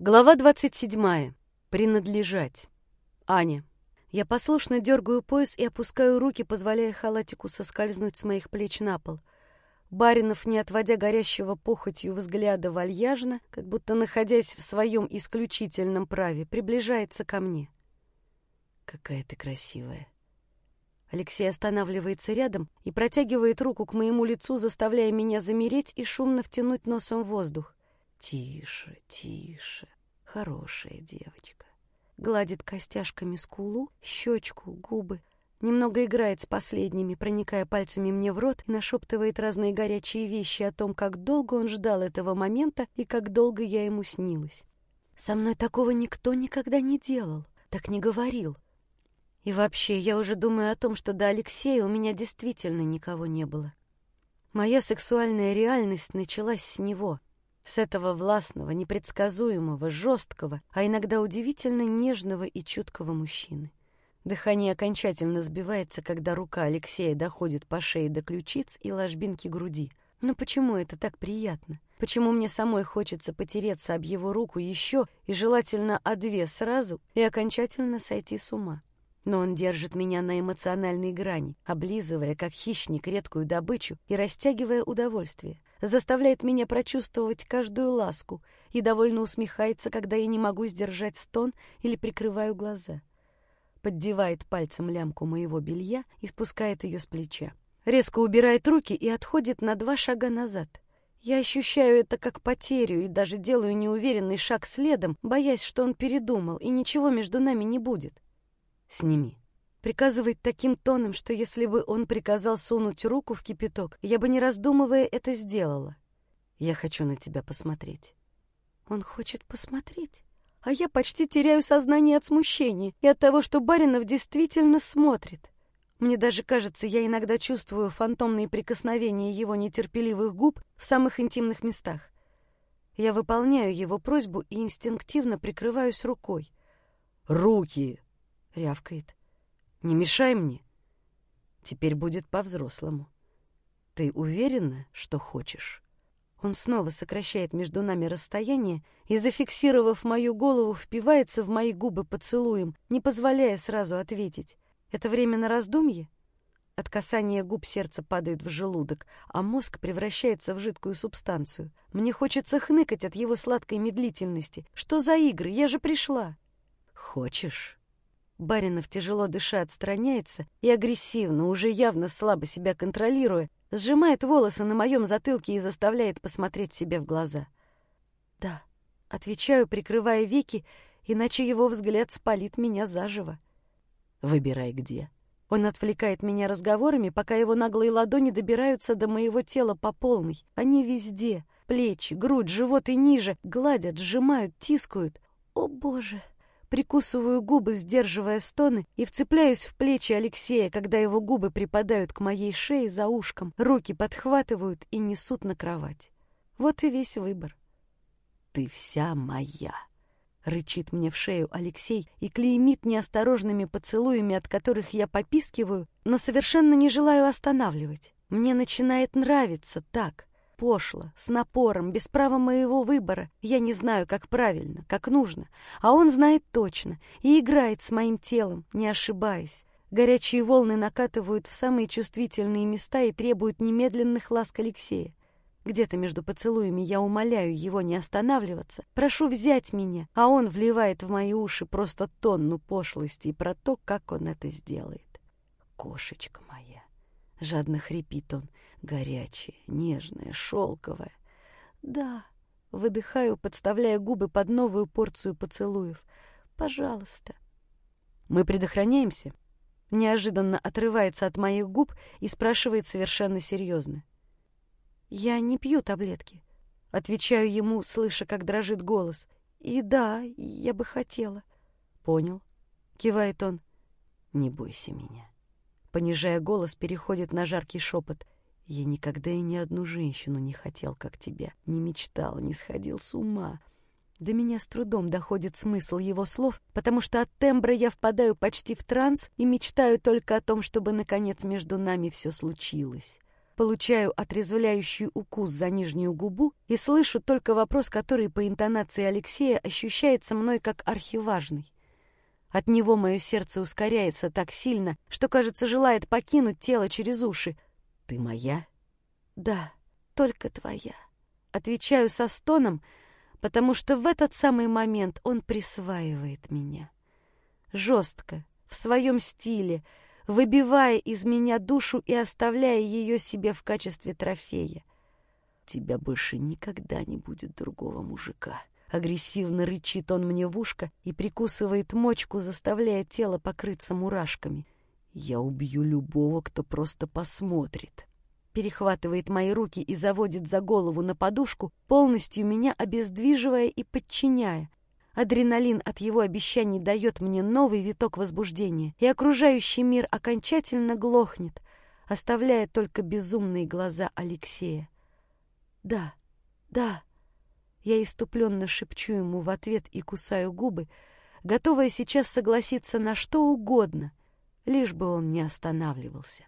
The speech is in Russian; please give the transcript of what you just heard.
Глава 27. Принадлежать. Аня. Я послушно дергаю пояс и опускаю руки, позволяя халатику соскользнуть с моих плеч на пол. Баринов, не отводя горящего похотью взгляда вальяжно, как будто находясь в своем исключительном праве, приближается ко мне. «Какая ты красивая!» Алексей останавливается рядом и протягивает руку к моему лицу, заставляя меня замереть и шумно втянуть носом воздух. Тише, тише, хорошая девочка. Гладит костяшками скулу, щечку, губы. Немного играет с последними, проникая пальцами мне в рот и нашептывает разные горячие вещи о том, как долго он ждал этого момента и как долго я ему снилась. Со мной такого никто никогда не делал, так не говорил. И вообще, я уже думаю о том, что до Алексея у меня действительно никого не было. Моя сексуальная реальность началась с него — с этого властного, непредсказуемого, жесткого, а иногда удивительно нежного и чуткого мужчины. Дыхание окончательно сбивается, когда рука Алексея доходит по шее до ключиц и ложбинки груди. Но почему это так приятно? Почему мне самой хочется потереться об его руку еще и желательно о две сразу и окончательно сойти с ума? Но он держит меня на эмоциональной грани, облизывая, как хищник, редкую добычу и растягивая удовольствие заставляет меня прочувствовать каждую ласку и довольно усмехается, когда я не могу сдержать стон или прикрываю глаза. Поддевает пальцем лямку моего белья и спускает ее с плеча. Резко убирает руки и отходит на два шага назад. Я ощущаю это как потерю и даже делаю неуверенный шаг следом, боясь, что он передумал, и ничего между нами не будет. «Сними», Приказывает таким тоном, что если бы он приказал сунуть руку в кипяток, я бы, не раздумывая, это сделала. Я хочу на тебя посмотреть. Он хочет посмотреть, а я почти теряю сознание от смущения и от того, что Баринов действительно смотрит. Мне даже кажется, я иногда чувствую фантомные прикосновения его нетерпеливых губ в самых интимных местах. Я выполняю его просьбу и инстинктивно прикрываюсь рукой. «Руки!» — рявкает. Не мешай мне. Теперь будет по-взрослому. Ты уверена, что хочешь? Он снова сокращает между нами расстояние и, зафиксировав мою голову, впивается в мои губы поцелуем, не позволяя сразу ответить. Это время на раздумье? От касания губ сердце падает в желудок, а мозг превращается в жидкую субстанцию. Мне хочется хныкать от его сладкой медлительности. Что за игры? Я же пришла. Хочешь? Баринов, тяжело дыша, отстраняется и агрессивно, уже явно слабо себя контролируя, сжимает волосы на моем затылке и заставляет посмотреть себе в глаза. «Да», — отвечаю, прикрывая веки, иначе его взгляд спалит меня заживо. «Выбирай где». Он отвлекает меня разговорами, пока его наглые ладони добираются до моего тела по полной. Они везде — плечи, грудь, живот и ниже — гладят, сжимают, тискают. «О, Боже!» Прикусываю губы, сдерживая стоны, и вцепляюсь в плечи Алексея, когда его губы припадают к моей шее за ушком, руки подхватывают и несут на кровать. Вот и весь выбор. «Ты вся моя!» — рычит мне в шею Алексей и клеймит неосторожными поцелуями, от которых я попискиваю, но совершенно не желаю останавливать. Мне начинает нравиться так, пошло, с напором, без права моего выбора. Я не знаю, как правильно, как нужно, а он знает точно и играет с моим телом, не ошибаясь. Горячие волны накатывают в самые чувствительные места и требуют немедленных ласк Алексея. Где-то между поцелуями я умоляю его не останавливаться, прошу взять меня, а он вливает в мои уши просто тонну пошлости про то, как он это сделает. Кошечка моя, жадно хрипит он, горячая, нежная, шелковая. Да, выдыхаю, подставляя губы под новую порцию поцелуев. Пожалуйста. Мы предохраняемся. Неожиданно отрывается от моих губ и спрашивает совершенно серьезно. Я не пью таблетки. Отвечаю ему, слыша, как дрожит голос. И да, я бы хотела. Понял. Кивает он. Не бойся меня. Понижая голос, переходит на жаркий шепот — я никогда и ни одну женщину не хотел, как тебя, не мечтал, не сходил с ума. До меня с трудом доходит смысл его слов, потому что от тембра я впадаю почти в транс и мечтаю только о том, чтобы, наконец, между нами все случилось. Получаю отрезвляющий укус за нижнюю губу и слышу только вопрос, который по интонации Алексея ощущается мной как архиважный. От него мое сердце ускоряется так сильно, что, кажется, желает покинуть тело через уши. «Ты моя?» «Да, только твоя». Отвечаю со стоном, потому что в этот самый момент он присваивает меня. Жестко, в своем стиле, выбивая из меня душу и оставляя ее себе в качестве трофея. «Тебя больше никогда не будет другого мужика». Агрессивно рычит он мне в ушко и прикусывает мочку, заставляя тело покрыться мурашками. «Я убью любого, кто просто посмотрит». Перехватывает мои руки и заводит за голову на подушку, полностью меня обездвиживая и подчиняя. Адреналин от его обещаний дает мне новый виток возбуждения, и окружающий мир окончательно глохнет, оставляя только безумные глаза Алексея. «Да, да», я иступленно шепчу ему в ответ и кусаю губы, готовая сейчас согласиться на что угодно, лишь бы он не останавливался.